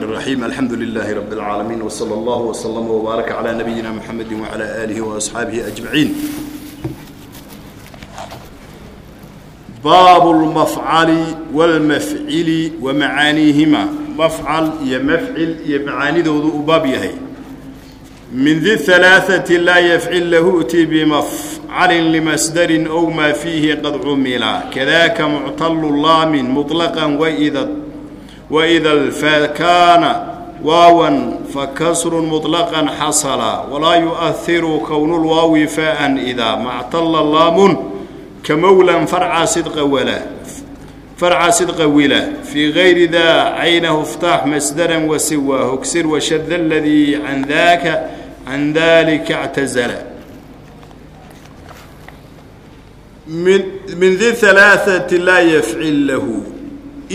الرحمن الرحيم الحمد لله رب العالمين وصلى الله وسلم وبارك على نبينا محمد وعلى آله وأصحابه أجمعين باب المفعل والمفعل ومعانيهما مفعل يا مفعل يا معاني ذو باب يهي من ذي الثلاثة لا يفعل له أتي بمفعل لمصدر أو ما فيه قد عمل كذاك معتل اللام مطلقا وإذا وإذا الفاء كان واوا فكسر مطلقا حصل ولا يؤثر كون الواو فاء إذا ما اعتل اللام كمولا فرع صدق ولا فرع صدق ولا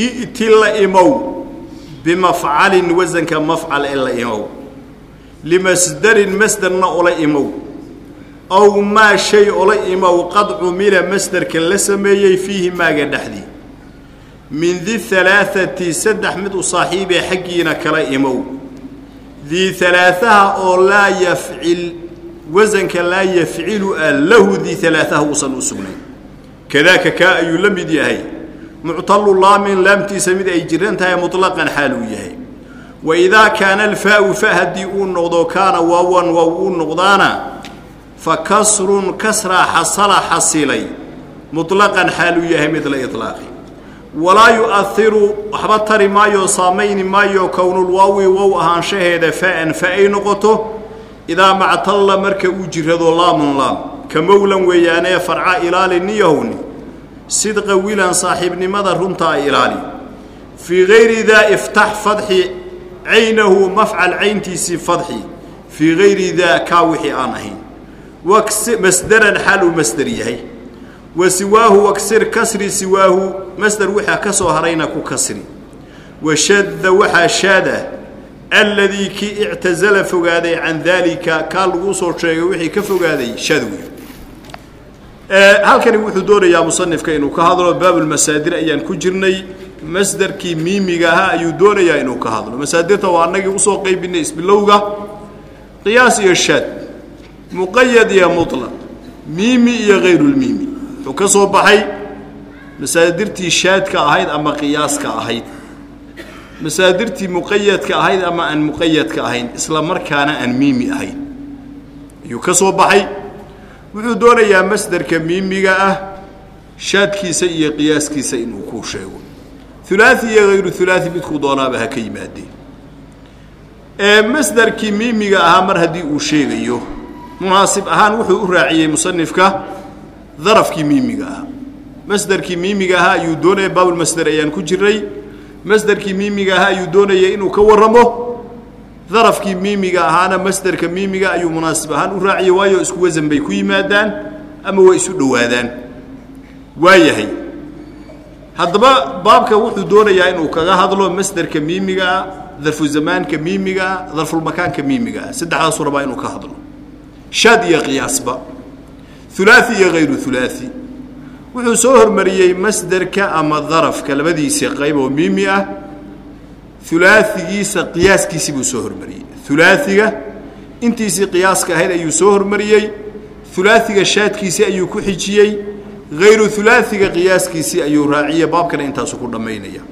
i'ti la imow bimafcalin wasanka mafcal ee la imow. Limasdarin masderna ula imow. Aw maa shay ula imow qad cumila masderka la sameeyey fiihi maaga dhexdii min di halaaati saddex mid u saaxiibee xaggiina kala imow. Dii halaahaha oo laa yafcil wasanka laa yafcilu a lahu dii halaahaha uusan u sugnayn. Kadaaka kaa ayuu la mid yahay muctalu laamin laamtiisa mid ay jiran tahay mulaqan xaal uu yahay. Wa idaa kaana alfaau fa haddii uu noqdo kaana waawan waaw uu noqdaana fa kasrun kasraa xasala xasilay. Mulaqan xaal uu yahay mid la ilaaqi walaa yu-ahiru waxba tari maayo saamayni maayo kownulwaawi wow ahaanshaheeda fa-an fa ay noqoto idaa mactalla marka uu jirado laamun laam. Ka mowlan weeyaanee farca ilaaliniyahown sidqa wilan saaxiibnimada runtaa ilaali. Fii gayri daa iftax fadxi caynahu mafcal cayntiisii fadxi. Fii gayri daa kaa wixii aan ahayn. Masdaran xaal uu masdar yahay. Wa siwaahu waksir kasri siwaahu masdar waxaa ka soo harayna ku kasri. Wa washadda waxaa shaada alladii kii ictazala fogaaday can dalika kaa laguu soo sheegay wixii ka fogaaday shadwi halkani wuxuu doonayaa musanifka inuu ka hadlo baabulmasaadir ayaan ku jirnay. Masderkii miimiga ahaa ayuu doonayaa inuu ka hadlo. Masaadirta waa annagii u soo qaybinay isbilowga. Qiyaas iyo shaad. Muqayad iyo mutlaq. Miimi iyo hayrulmiimi wuxuu ka soo baxay masaadirtii shaadka ahayd ama qiyaaska ahayd. Masaadirtii muqayadka ahayd ama aan muqayadka ahayn isla markaana aan miimi ahayn. Ayuu ka soo baxay wuxuu doonayaa masderka miimiga ah shaadkiisa iyo qiyaaskiisa inuu kuu sheego. Ulaai iyo hayru ulaai midkuu doonaaba ha ka yimaadeen ee masderkii miimiga ahaa mar haddii uu sheegayo munaasib ahaan wuxuu u raaciyey musanifka darafkii miimiga ahaa. Masderkii miimiga ahaa ayuu doonaya baabulmasder ayaan ku jiray masderkii miimiga ahaa ayuu doonaya inuu ka warramo darafkii miimiga ahaana masderka miimiga ayuu munaasib ahaan u raaciyey waayo isku wasan bay ku yimaadaan ama way isu dhowaadaan. Waayahay. Haddaba baabka wuxuu doonayaa inuu kaga hadlo masderka miimiga ah darfu zamaanka darfulmakaanka miimiga. Ah saddexdaasuu rabaa inuu ka hadlo. Shaad iyo qiyaasba ulaai iyo hayru ulaai wuxuu soo hormariyey masderka ama darafka labadiisii qayb oo miimi ah ulaaigiisa qiyaaskiisii buu soo hormariyey. Ulaaiga intiisii qiyaaska ahayd ayuu soo hormariyey. Ulaaiga shaadkiisii ayuu ku xijiyey. Hayru ulaaiga qiyaaskiisii ayuu raaciyey. Baabkana intaasu ku dhammaynaya.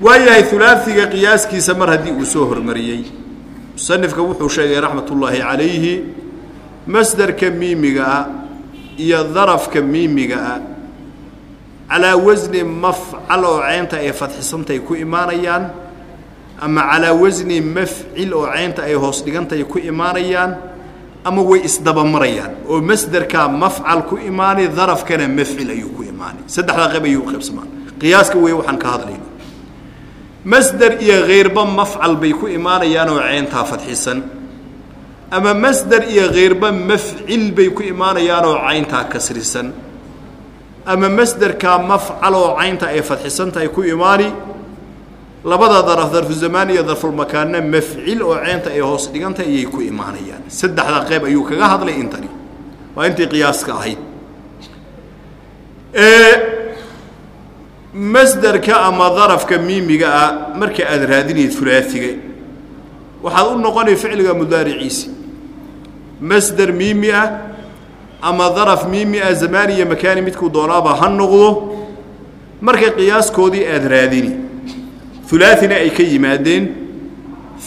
Waayahay ulaaiga qiyaaskiisa mar haddii uu soo hormariyey. Musanifka wuxuu sheegay raxmat ullaahi calayhi masderka miimiga ah iyo darafka miimiga ah calaa wasni mafcal oo ceynta ay fadxisantay ku imaanayaan ama calaa wasni mafcil oo ceynta ay hoos dhigantay ku imaanayaan ama way isdabamarayaan oo masderkaa mafcal ku imaanay darafkana mafcil ayuu ku imaanay saddexdaa qayb ayuu qaybsamaan qiyaaska wey waxaan ka hadlayno masder iyo hayrba mafcal bay ku imaanayaan oo ceyntaa fadxisan ama masder iyo hayrba mafcil bay ku imaanayaan oo cayntaa kasrisan. Ama masderkaa mafcal oo caynta ay fadxisan tahay ku imaani labada daraf darfu zamaan iyo darfulmakaanna mafcil oo ceynta ay hoos dhigantay ayay ku imaanayaan. Saddexdaa qayb ayuu kaga hadlay intani. Waa intii qiyaaska ahayd. Masderka ama darafka miimiga ah marka aada raadinayd hulaaiga waxaad u noqonay ficliga mudaariciisi. Masder miimi ah ama daraf miimi ah zamaani iyo makaani midkuu doonaaba ha noqdo marka qiyaaskoodii aada raadini hulaaina ay ka yimaadeen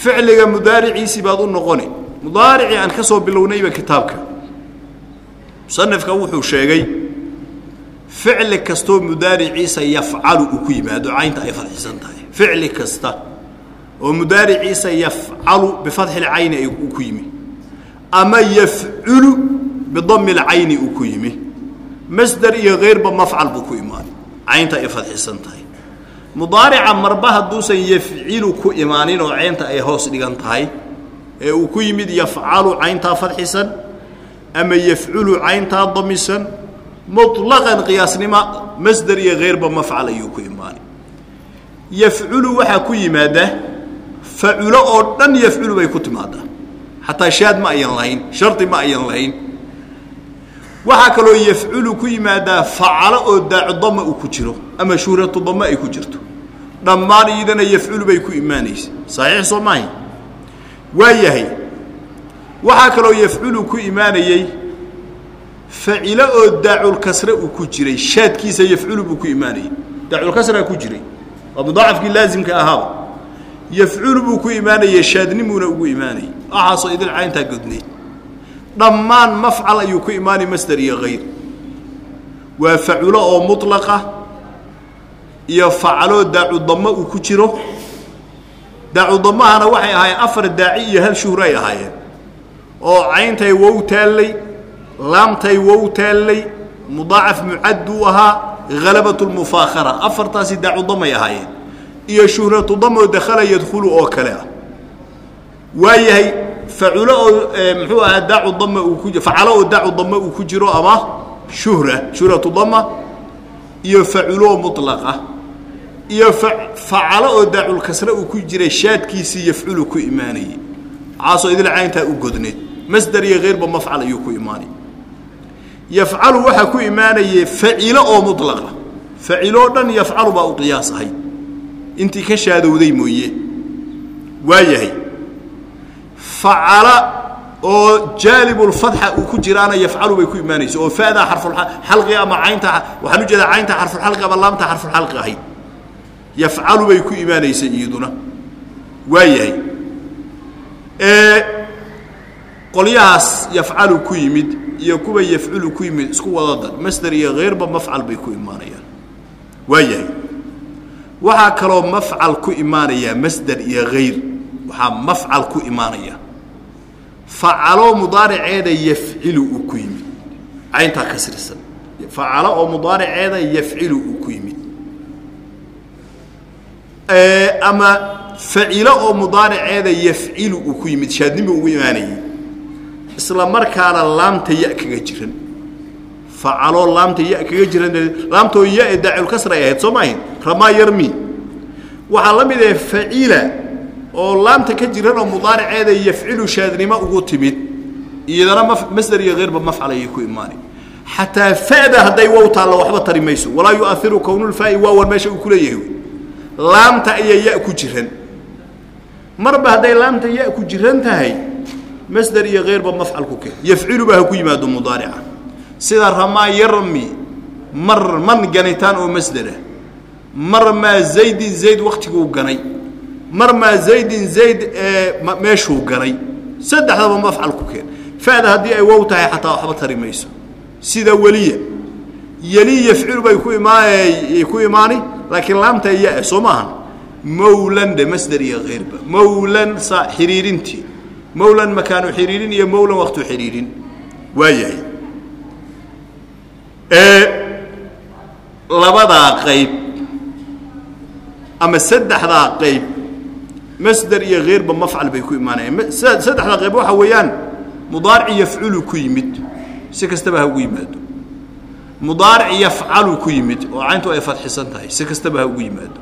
ficliga mudaariciisii baad u noqoni mudaaricii aan ka soo bilownayba kitaabka. Musanifka wuxuu sheegay ficli kastoo mudaariciisa yafcalu uu ku yimaado caynta ay fadxisan tahay. Ficli kasta oo mudaariciisa yafcalu bifatxi lcayni uu ku yimi ama yafculu bidami lcayni uu ku yimi masder iyo keyrba mafcal buu ku imaanay caynta ay fadxisan tahay mudaarica marba hadduusan yafcilu ku imaanin oo caynta ay hoos dhigan tahay ee uu ku yimid yafcalu cayntaa fadxisan ama yafculu cayntaa damisan muطlaqan qiyaasnima masder iyo keyrba mafcal ayuu ku imaanay yafculu waxaa ku yimaada faculo oo dhan yafculu bay ku timaadaa xataa shaad ma ayan lahayn shardi ma ayan lahayn. Waxaa kaloo yafculu ku yimaadaa facalo oo daacudama uu ku jiro ama shuhratu dama ay ku jirto. Dhammaan iyadana yafculu bay ku imaanaysa. Saxiix soo maahay waa yahay. Waxaa kaloo yafculu ku imaanayey facilo oo daaculkasre uu ku jiray. Shaadkiisa yafculu buu ku imaanayey daaculkasraa ku jiray. Waa mudaacafkii laasimka ahaaba yafculu buu ku imaanayey shaadnimuuna ugu imaanayey waxaasoo idil cayntaa godneyd dhammaan mafcal ayuu ku imaanay masder iyo hayr waa faculo oo mulaqa iyo facaloo daacudamo uu ku jiro. Daacudamahana waxay ahaayeen afar daaci iyo hal shuhro ay ahaayeen. Oo cayntay wow taallay laamtay wow taallay mudaacaf mucadduu ahaa halabat lmufaakhara afartaasi daacudamay ahaayeen. Iyo shuhratu damoo dakhala yadkhulu oo kale ah. Waa yahay faculo oo muxuu ahaa daacu dama uu ku facalo oo daacu dama uu ku jiro ama shuhra shuhratu dama iyo faculo mulaqa iyo facalo oo daaculkasre uu ku jiray shaadkiisii yafculu ku imaanayey caasoo idil cayntaa u godneed masder iyo keyrba mafcal ayuu ku imaanay yafcalu waxaa ku imaanayey facilo oo mulaqa faciloo dhan yafcalu baa u qiyaas ahay. Intii ka shaadowday mooye. Waa yahay. Facala oo jaalibulfatxa uu ku jiraana yafcalu bay ku imaanayso oo fadaa xarfuxalqi ama caynta waxaan u jeedaa caynta xarfuxalqi ama laamta xarfuxalqi ahayd yafcalu bay ku imaanaysa iyaduna. Waa yahay. Qolyahaas yafcalu ku yimid iyo kuwa yafculu ku yimid isku wada dar masder iyo keyrba mafcal bay ku imaanayaan. Waa yahay. Waxaa kaloo mafcal ku imaanayaa masder iyo hayr waxaa mafcal ku imaanaya. Facalo mudaariceeda yafcilu uu ku yimid. Cayntaa kasrisan facalo oo mudaariceeda yafcilu uu ku yimid ama facilo oo mudaariceeda yafcilu uu ku yimid shaadnimi ugu imaanayay. Isla markaana laamta ya kaga jiran. Facaloo laamta ya kaga jiran. Laamtoo ya daaculkasra ay ahayd soo maahayn ramaa yarmi. Waxaa la mid ahe facila oo laamta ka jiran oo mudaariceeda yafcilu shaadnimo ugu timid iyadana masder iyo keyrba mafcal ayay ku imaanay xataa fada hadday wow taalla waxba tari mayso. Walaa yuairu kownulfaai waawan meesha uu kuleeyahay laamta ayaa ya ku jiran. Marba hadday laamta ya ku jiran tahay masder iyo keyrba mafcal ku keen. Yafcilu baa ha ku yimaado mudaarica. Sida ramaa yarmi mar man ganitaan oo masderah mar maa zaydin zayd waktiguu ganay. Mar maa zaydin zayd meeshuu ganay. Saddexdaba mafcal ku keen. Fada haddii ay wow tahay xataa waxba tari mayso. Sida weliya yeli yafcilu bay ku imaan ku imaani laakiin laamta ya soo maahan mawlan dhe masder iyo keyrba mawlan sa xiriirintii. Mawlan makaanu xiriirin iyo mawlan waktu xiriirin. Waa yahay labadaa qayb ama saddexdaa qayb masder iyo keyrba mafcal bay ku imaanayaan. Saddexdaa qayb waxaa weeyaan mudaaric yafculu ku yimid. Si kastaba ha ugu yimaado mudaaric yafcalu ku yimid oo cayntu ay fadxisan tahay si kastaba ha ugu yimaado.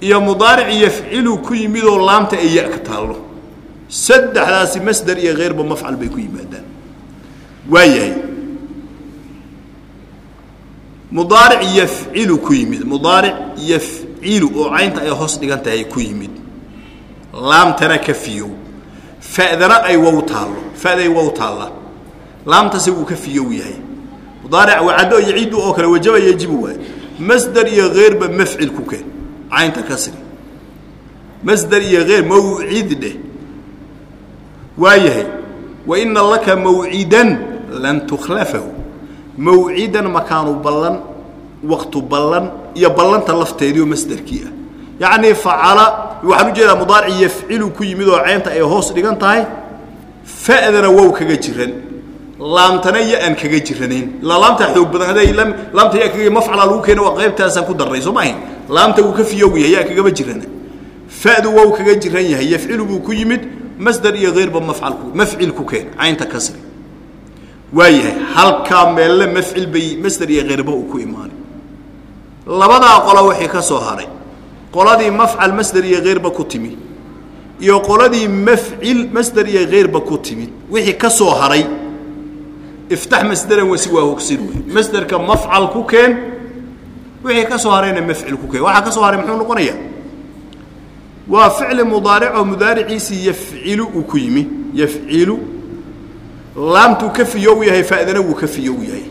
Iyo mudaaric yafcilu ku yimid oo laamta ay ya ka taallo. Saddexdaasi masder iyo keyrba mafcal bay ku yimaadaan. Waa mudaaric yafcilu ku yimid mudaaric yafcilu oo caynta ay hoos dhigan tahay ku yimid. Laamtana ka fiyow. Fa'dana ay wow taallo fa'day wow taalla. Laamtase wuu ka fiyow yahay mudaaric wacaddo yaciidu oo kale wajaba yajibu waay. Masder iyo heerba mafcil ku keen. Caynta kasri masder iyo heer mawcid dheh. Waayahay wa ina laka mawcidan lan tukhlafahu. Mawcidan makaanu ballan waqtu ballan iyo ballanta lafteediioo masderkii ah. Yacnii facala waxaan u jeedaa mudaaric yafcilu ku yimid oo caynta ay hoos dhigan tahay fa'dana wow kaga jiran laamtana ya-an kaga jiranayn. Ilaa laamtaa xoog badan hadday laamta ya kaga mafcala lagu keena waa qaybtaasaan ku darray soo maahayn laamta wuu ka fiyow yahay yaa kagama jirana fa'du wow kaga jiran yahay yafcilu buu ku yimid masder iyo heyrba mafcalku mafcil ku keen caynta kasri. Waayahay halkaa meelle mafcil bay masder iyo heyrba uu ku imaanay. Labadaa qola wixii ka soo haray. Qoladii mafcal masder iyo heyrba ku timi. Iyo qoladii mafcil masder iyo heyrba ku timid wixii ka soo haray iftax masderan wasi waa hogsir wey masderka mafcal ku keen wixii ka soo harayna mafcil ku keen waxaa ka soo haray muxuu noqonayaa waa ficli mudaaric oo mudaariciisii yafcilu uu ku yimi yafcilu laamtuu ka fiyow yahay fa'dana wuu ka fiyow yahay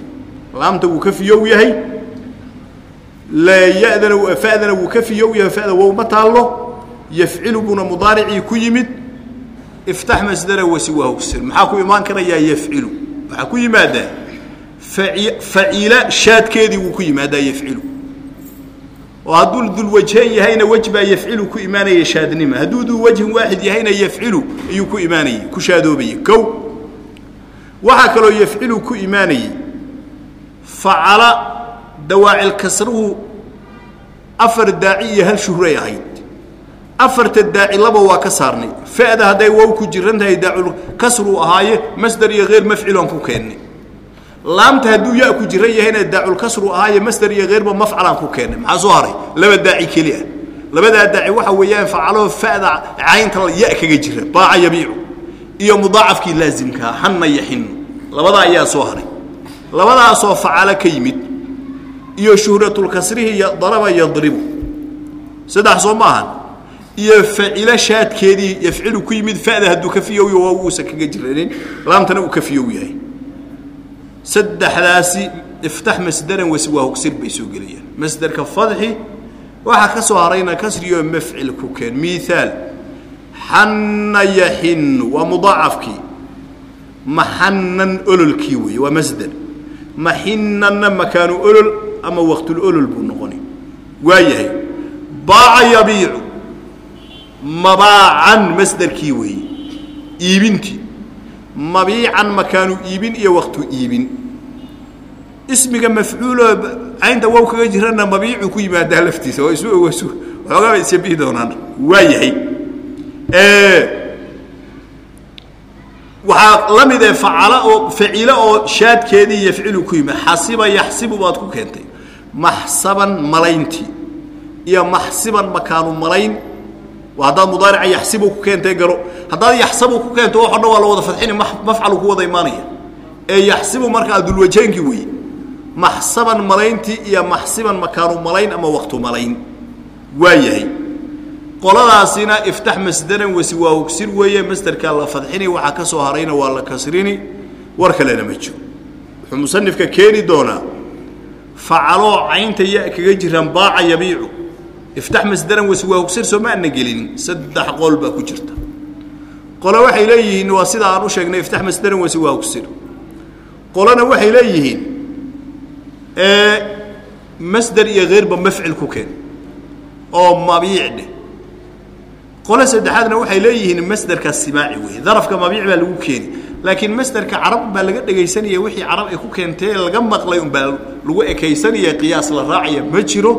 laamta wuu ka fiyow yahay layadana fa'dana wuu ka fiyow yahay fa'da wow taallo yafcilu buuna mudaaricii ku yimid iftax masdara wasi waa hogsir maxaa ku imaan karayaa yafcilu waxaa ku yimaadaa faciila shaadkeedii wuu ku yimaadaa yafcilu. Oo hadduu dulwajhayn yahayna wej baa yafcilu ku imaanaya shaadnima. Hadduu duu wajhin waaxid yahayna yafcilu ayuu ku imaanayey ku shaadoobayey kow waxaa kaloo yafcilu ku imaanayey facala dawaacil afar daaci iyo hal shuhray ahayd afarta daaci laba waa ka saarnay. Fa'da hadday wow ku jiran tahay daacul kasruu ahaaye masder iyo heer mafcilaan ku keennay laamta hadduu ya ku jiran yahayna daacul kasru ahaaye masder iyo heerba mafcalaan ku keennay maxaa soo haray? Laba daaci keli ah labadaa daaci waxa weeyaan facaloo fa'da caynta ya kaga jira baaca yabiicu iyo mudaacafkii laasimkaa xanna yaxinu labadaa ayaa soo haray. Labadaasoo facalo ka yimid. Iyo shuhratulkasrihi daraba yadribu. Saddex soo ma ahan iyo facilo shaadkeedii yafcilu ku yimid fa'da hadduu ka fiyow waa uusan kaga jiranin laamtana uu ka fiyow yahay. Saddexdaasi iftax masderan wasi waa hogsir bay soo gelayaan. Masderka fadxi waxaa ka soo harayna kasriyoo mafcil ku keen. Miaal xanna yaxinu waa mudaacafkii maxanan ololkii weeye waa masder maxinanna makaanu olol ama waqtulolol buu noqoni. Waa yahay baaca yabiicu mabaacan masderkii weeye iibintii mabiican makaanu iibin iyo waqtu iibin. Ismiga mafcuuloo caynta wow kaga jirana mabiicu ku yimaadaa laftiisa. Oo isu ogosu waxoogaa bay isabihi doonaan. Waa yahay. Waxaa la mid ee facala oo facilo oo shaadkeedii yafcilu ku yimid. Xasiba yaxsibu baad ku keentay. Maxsaban malayntii. Iyo maxsiban makaanu malayn haddaad mudaarica yaxsibu ku keentay garo haddaad yaxsabu ku keento waxo dhan waa la wada fadxini mafcalu ku wada imaanaya ee yaxsibu markaa dulwajeenkii weeye maxsaban malayntii iyo maxsiban makaanu malayn ama waqtu malayn waa yahay qoladaasina iftax masderan wasi waa hogsir weeye masderkaa la fadxini waxaa ka soo harayna waa la kasrini war kalena ma jiro wuxuu musanifka keeni doonaa facaloo caynta ya kaga jiraan baaca yabiicu iftax masderan wasi waa hogsir soo ma ana gelinin saddex qol baa ku jirta qole waxay leeyihiin waa sida aan u sheegnay iftax waa hogsir qolena waxay leeyihiin masder iyo heerba mafcil ku keen oo mabiic dheh qole saddexaadna waxay leeyihiin masderka simaaci wey darafka mabiic baa lagu keeni laakiin masderka carab baa laga dhegaysanaya wixii carab ay ku keentee laga maqlay unbaa lagu ekaysanaya qiyaas la raacaya ma jiro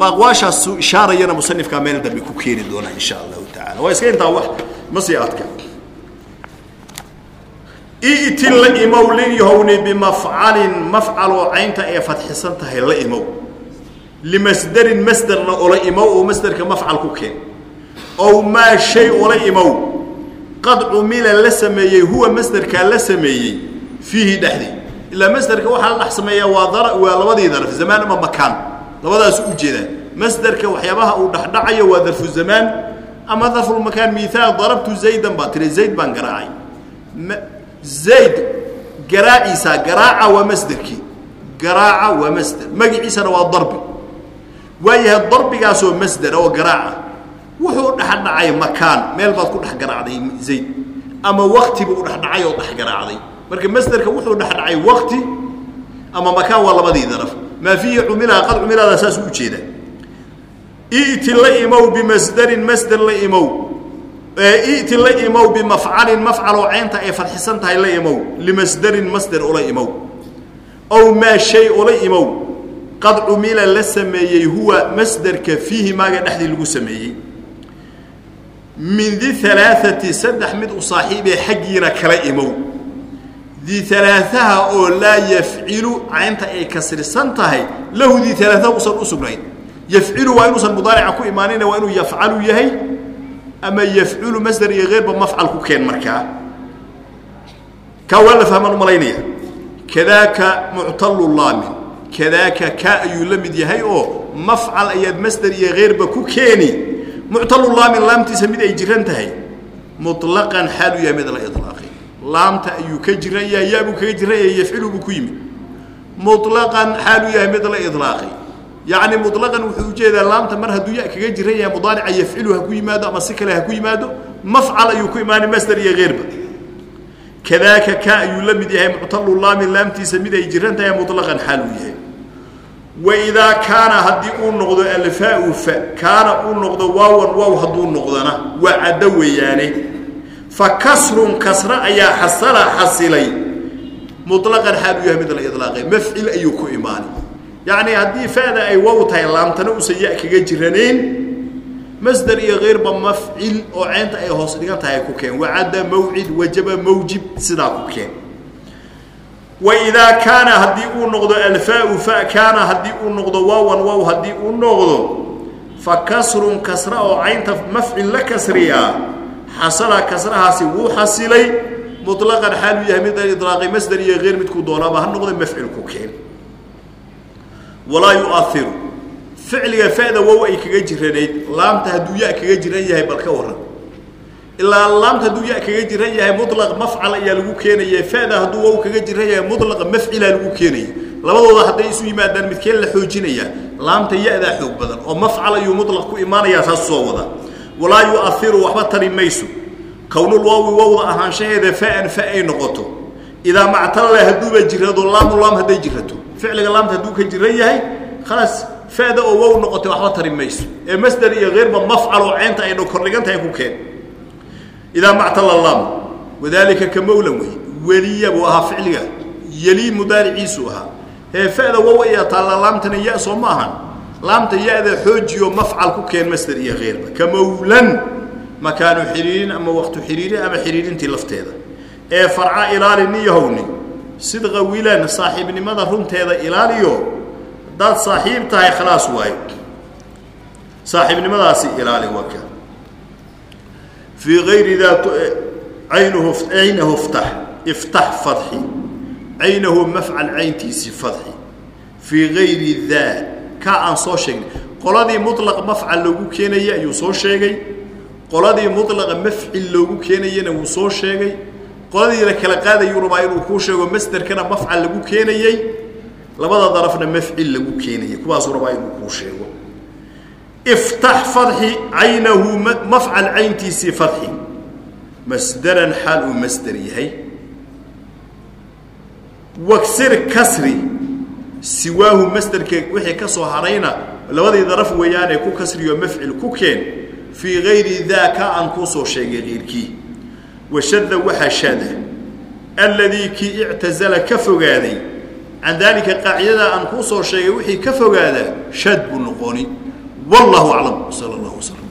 aqwaashaas ishaarayana musanifkaa meel dambe ku keeni doona insha allahu tacaala. Waa iska intaa wax ma sii adka. I'ti la imow lilyahowni bimafcalin mafcaloo caynta ee fadxisan tahay la imow. Limasderin masderna ola imow oo masderka mafcal ku keen. Ow maa shay ola imow. Qad cumila la sameeyey huwa masderkaa la sameeyey fiihi dhexdii ilaa masderka waxaa la dhex sameeyaa waa dar waa labadii daraf zamaan ama makaan labadaasu u jeedaa masderka waxyaabaha uu dhexdhacayo waa darfu zamaan ama darfulmakaan miaal darabtu zaydan baa tiri zayd baan garaacay. Zayd garaaciisa garaaca waa masderkii garaaca waa masder magiciisana waa darbi. Waayahay darbigaasoo masdera oo garaaca. Wuxuu dhexdhacay makaan. Meel baad ku dhex garaacday zayd. Ama wakti buu dhexdhacay oo dhex garaacday marka masderka wuxuu dhexdhacay wakti ama makaan waa labadii daraf maa fiihi cumilaa qad cumilaada saas u ujeeda i'ti la imow bimasderin masder la imow. I'ti la imow bimafcalin mafcaloo ceynta ay fadxisan tahay la imow. Limasderin masder ula imow. Ow maa shay ula imow. Qad cumila la sameeyey huwa masderka fiihi maaga dhexdii lagu sameeyey. Min di alaaati saddex mid u saaxiibee xaggiina kala imow di alaaثaha oo laa yafcilu caynta ay kasrisan tahay lahu di alaaثaha usan u sugnayn yafcilu waa inuusan mudaarica ku imaanina waa inuu yafcalu yahay ama yafculu masder iyo keyrba mafcal ku keen markaa kaa waa la fahmaan umalaynaya kadaaka muctalu laamin kadaaka kaa ayuu la mid yahay oo mafcal ayaad masder iyo keyrba ku keeni muctalu laamin laamtiisa mid ay jiran tahay muطlaqan xaalu yahay mid la ilaaqay laamta ayuu ka jiran yahay yaabuu kaga jiran yahay yafcilu buu ku yimid. Mulaqan xaaluu yahay mid la ilaaqay yacni mulaqan wuxuu u jeedaa laamta mar hadduu ya kaga jiran yahay mudaarica yafcilu ha ku yimaado ama si kale ha ku yimaado mafcal ayuu ku imaanay masder iyo keyrba kadaaka ka ayuu la mid yahay muctalu laami laamtiisa mid ay jiran tahay mulaqan xaaluu yahay. Waidaa kaana haddii uu noqdo alfaau fa kaana uu noqdo waawan waaw hadduu noqdana waa caddo weeyaane fa kasrun kasra ayaa xasala xasilay muطlaqan xaaluu yahay mid la ilaaqay mafcil ayuu ku imaanay. Yacni haddii fada ay wow tahay laamtana usan ya kaga jiranayn masder iyo keyrba mafcil oo ceynta ay hoos dhigan tahay ku keen. Wacadda mawcid wajaba mawjib sidaa ku keen. Waidaa kaana haddii uu noqdo alfaau fa kaana haddii uu noqdo waawan wow haddii uu noqdo fa kasrun kasra oo caynta mafcil la kasriyaa xasala kasrahaasi wuu xasilay muطlaqan xaaluu yahay mid ilaaqay masder iyo keyr midkuu doonaaba ha noqda mafcil ku keen. Walaa yuairu ficliga fada wow ay kaga jiranayd laamta hadduu ya kaga jiran yahay bal ka waran ilaa laamta hadduu ya kaga jiran yahay mulaq mafcal ayaa lagu keenaya fada hadduu wow kaga jiran yahay mulaq mafcilaa lagu keenaya labadooda hadday isu yimaadaan midkeen la xoojinaya laamta ya-daa xoog badan oo mafcal ayuu mulaq ku imaanayaa saas soo wada walaa yuairu waxba tari mayso. Kownul waawi wowda ahaanshaheeda faan fa ay noqoto. Idaa mactalla hadduuba jirado laamu laam hadday jirato ficliga laamta hadduu ka jiran yahay khalaas fada oo wow noqotay waxba tari mayso. Ee masder iyo keyrba mafcal oo ceynta ay kordhigan tahay ku keen. Idaa mactala laam wadaalika ka mowlan wey weliya buu ahaa ficliga. Yelii mudaariciisuu ahaa. Ee fada wow ayaa taalla laamtana ya soo ma ahan laamta ya-da xoojiyo mafcal ku keen masder iyo keyrba ka mowlan makaanu xiriirin ama waqtu xiriirin ama xiriirintii lafteeda. Ee farca ilaali niyahowni sidqa wilan saaxiibnimada runteeda ilaaliyo haddaad saaxiib tahay khalaas waayo. Saaxiibnimadaasi ilaali waa ka. Fii ayri daa aynuhu aynahu iftax iftax fadxi. Caynahu mafcal cayntiisi fadxi. Fii gayri daa ka aan soo sheegnay. Qoladii mulaq mafcal loogu keenaya ayuu soo sheegay. Qoladii mulaqa mafcil loogu keenayana wuu soo sheegay. Qoladii la kala qaadayuu rabaa inuu kuu sheego masderkana mafcal lagu keenayey labada darafna mafcil lagu keenayay. Kuwaasuu rabaa inuu kuu sheego. Iftax fadxi caynahu mafcal cayntiisii fadxi. Masderan xaal uu masder yahay. Waksir kasri siwaahu masderka wixii ka soo harayna labadii daraf weeyaanee ku kasriyo mafcil ku keen fii gayri daa ka aan kuu soo sheegay keyrkii washada waxaa shada alladii kii ictazala ka fogaaday can daalika qaacidadaa aan kuu soo sheegay wixii ka fogaadaa shad buu noqoni. Wallahu aclam sala allahu waslm